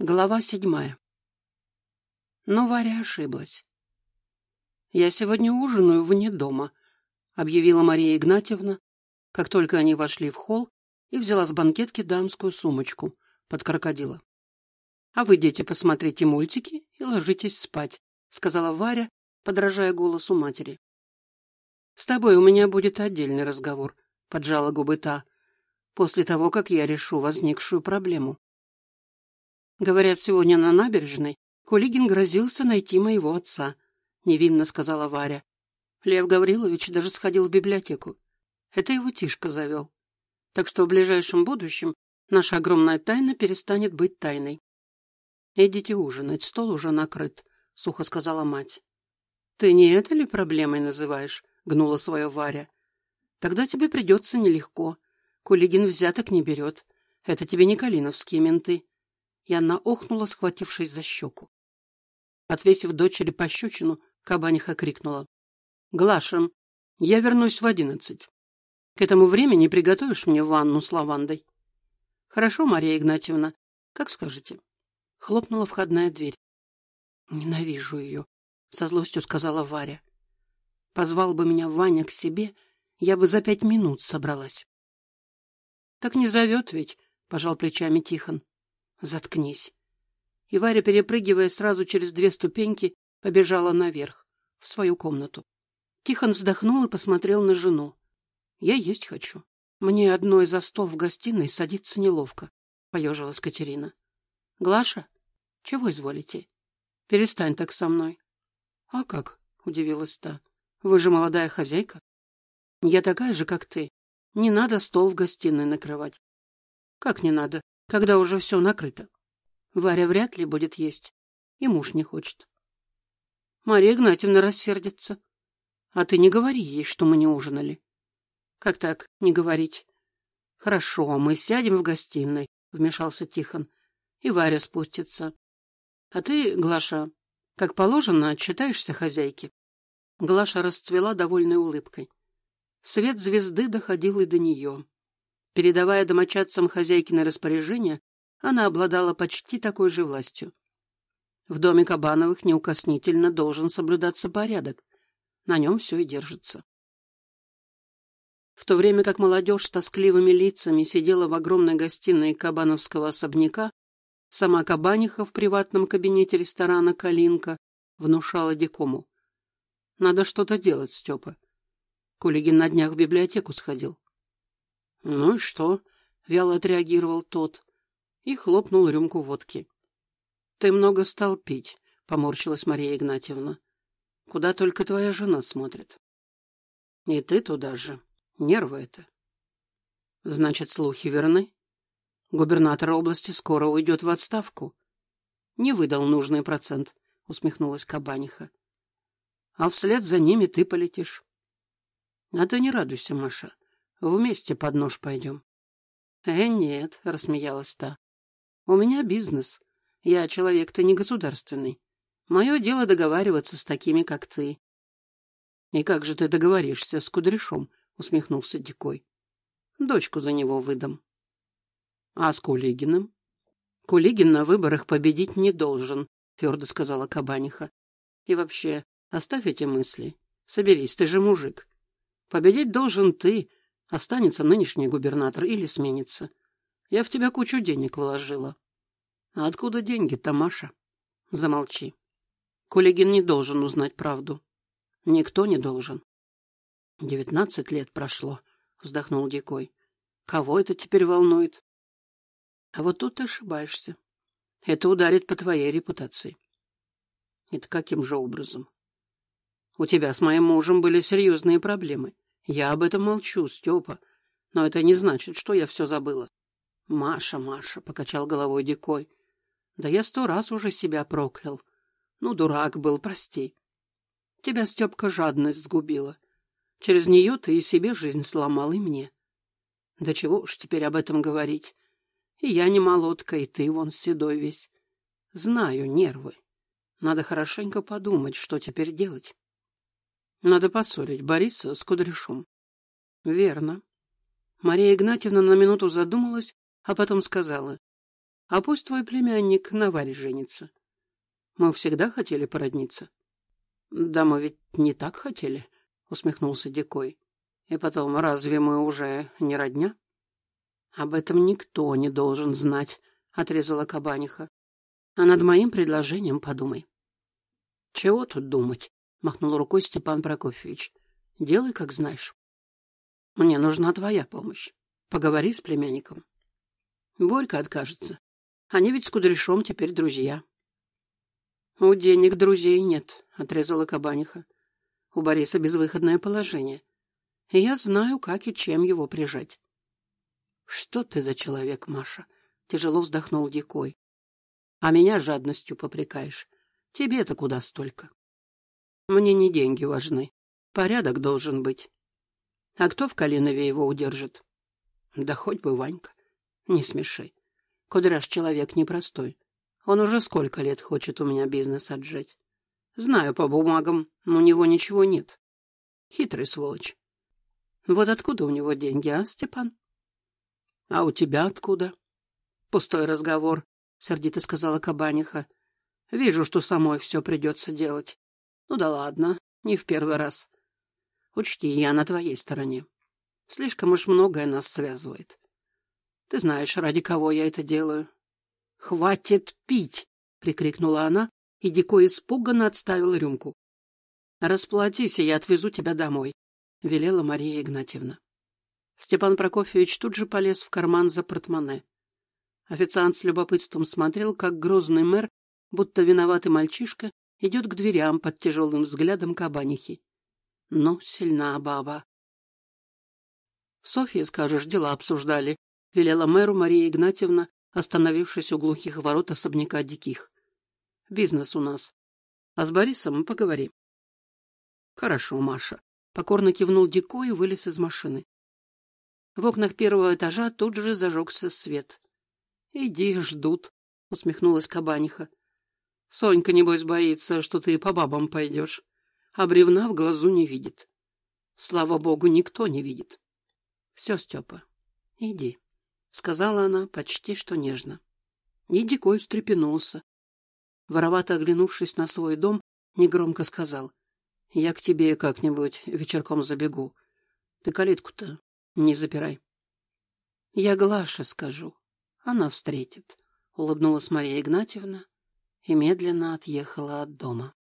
Глава седьмая. Но Варя ошиблась. «Я сегодня ужинаю вне дома», — объявила Мария Игнатьевна, как только они вошли в холл и взяла с банкетки дамскую сумочку под крокодила. «А вы, дети, посмотрите мультики и ложитесь спать», — сказала Варя, подражая голосу матери. «С тобой у меня будет отдельный разговор», — поджала губы та, «после того, как я решу возникшую проблему». Говорят, сегодня на набережной Кулигин грозился найти моего отца, — невинно сказала Варя. Лев Гаврилович даже сходил в библиотеку. Это его Тишка завел. Так что в ближайшем будущем наша огромная тайна перестанет быть тайной. «Идите ужинать, стол уже накрыт», — сухо сказала мать. «Ты не это ли проблемой называешь?» — гнула свое Варя. «Тогда тебе придется нелегко. Кулигин взяток не берет. Это тебе не калиновские менты и она охнула, схватившись за щеку. Отвесив дочери пощечину, кабаниха крикнула. — Глаша, я вернусь в одиннадцать. К этому времени приготовишь мне ванну с лавандой? — Хорошо, Мария Игнатьевна, как скажете. Хлопнула входная дверь. — Ненавижу ее, — со злостью сказала Варя. Позвал бы меня Ваня к себе, я бы за пять минут собралась. — Так не зовет ведь, — пожал плечами Тихон. Заткнись. И Варя, перепрыгивая сразу через две ступеньки, побежала наверх, в свою комнату. Тихон вздохнул и посмотрел на жену. Я есть хочу. Мне одной за стол в гостиной садиться неловко, поежилась Катерина. Глаша, чего изволите? Перестань так со мной. А как? удивилась та. Вы же молодая хозяйка. Я такая же, как ты. Не надо стол в гостиной накрывать. Как не надо? Когда уже все накрыто. Варя вряд ли будет есть, и муж не хочет. Мария Игнатьевна рассердится. А ты не говори ей, что мы не ужинали. Как так, не говорить? Хорошо, мы сядем в гостиной, вмешался Тихон, и Варя спустится. А ты, Глаша, как положено, отчитаешься хозяйке. Глаша расцвела довольной улыбкой. Свет звезды доходил и до нее. Передавая домочадцам хозяйкины распоряжения, она обладала почти такой же властью. В доме Кабановых неукоснительно должен соблюдаться порядок. На нем все и держится. В то время как молодежь с тоскливыми лицами сидела в огромной гостиной Кабановского особняка, сама Кабаниха в приватном кабинете ресторана «Калинка» внушала Дикому. «Надо что-то делать, Степа. Кулигин на днях в библиотеку сходил. «Ну и что?» — вяло отреагировал тот и хлопнул рюмку водки. «Ты много стал пить», — поморщилась Мария Игнатьевна. «Куда только твоя жена смотрит». «И ты туда же. Нервы это». «Значит, слухи верны? Губернатор области скоро уйдет в отставку». «Не выдал нужный процент», — усмехнулась Кабаниха. «А вслед за ними ты полетишь». «А ты не радуйся, Маша. Вместе под нож пойдем. — Э, нет, — рассмеялась та. — У меня бизнес. Я человек-то не государственный. Мое дело договариваться с такими, как ты. — И как же ты договоришься с Кудряшом? — усмехнулся Дикой. — Дочку за него выдам. — А с Кулигиным? — Кулигин на выборах победить не должен, — твердо сказала Кабаниха. — И вообще, оставь эти мысли. Соберись, ты же мужик. Победить должен ты, Останется нынешний губернатор или сменится. Я в тебя кучу денег вложила. А откуда деньги-то, Маша? Замолчи. Кулигин не должен узнать правду. Никто не должен. Девятнадцать лет прошло, вздохнул Дикой. Кого это теперь волнует? А вот тут ты ошибаешься. Это ударит по твоей репутации. Это каким же образом? У тебя с моим мужем были серьезные проблемы. Я об этом молчу, Степа. Но это не значит, что я все забыла. Маша, Маша, покачал головой Дикой. Да я сто раз уже себя проклял. Ну, дурак был, прости. Тебя, Степка, жадность сгубила. Через нее ты и себе жизнь сломал, и мне. Да чего уж теперь об этом говорить. И я не молодка, и ты вон седой весь. Знаю, нервы. Надо хорошенько подумать, что теперь делать. Надо поссорить Бориса с Кудряшом. Верно. Мария Игнатьевна на минуту задумалась, а потом сказала. А пусть твой племянник на Варе женится. Мы всегда хотели породниться. Да мы ведь не так хотели, усмехнулся Дикой. И потом, разве мы уже не родня? Об этом никто не должен знать, отрезала Кабаниха. А над моим предложением подумай. Чего тут думать? Махнул рукой Степан Прокофьевич. Делай, как знаешь. Мне нужна твоя помощь. Поговори с племянником. Борька откажется. Они ведь с Кудряшом теперь друзья. У денег друзей нет, отрезала Кабаниха. У Бориса безвыходное положение. И я знаю, как и чем его прижать. Что ты за человек, Маша? Тяжело вздохнул Дикой. А меня жадностью попрекаешь. Тебе-то куда столько? Мне не деньги важны. Порядок должен быть. А кто в Калинове его удержит? Да хоть бы Ванька. Не смеши. Кудряш человек непростой. Он уже сколько лет хочет у меня бизнес отжать. Знаю по бумагам, но у него ничего нет. Хитрый сволочь. Вот откуда у него деньги, а, Степан? А у тебя откуда? Пустой разговор, сердито сказала Кабаниха. Вижу, что самой все придется делать. Ну да ладно, не в первый раз. Учти, я на твоей стороне. Слишком уж многое нас связывает. Ты знаешь, ради кого я это делаю. Хватит пить, прикрикнула она, и Дико испуганно отставил рюмку. Расплатись, и я отвезу тебя домой, велела Мария Игнатьевна. Степан Прокофьевич тут же полез в карман за портмоне. Официант с любопытством смотрел, как грозный мэр, будто виноватый мальчишка, идет к дверям под тяжелым взглядом кабанихи. Ну, сильна баба. Софья, скажешь, дела обсуждали, велела мэру Мария Игнатьевна, остановившись у глухих ворот особняка Диких. Бизнес у нас. А с Борисом поговорим. Хорошо, Маша. Покорно кивнул Дико и вылез из машины. В окнах первого этажа тут же зажегся свет. Иди, ждут, усмехнулась Кабаниха. Сонька, небось, боится, что ты по бабам пойдешь, а бревна в глазу не видит. Слава богу, никто не видит. Все, Степа, иди, — сказала она почти что нежно. И Дикой встрепенулся. Воровато оглянувшись на свой дом, негромко сказал. — Я к тебе как-нибудь вечерком забегу. Ты калитку-то не запирай. — Я Глаше скажу. Она встретит, — улыбнулась Мария Игнатьевна и медленно отъехала от дома.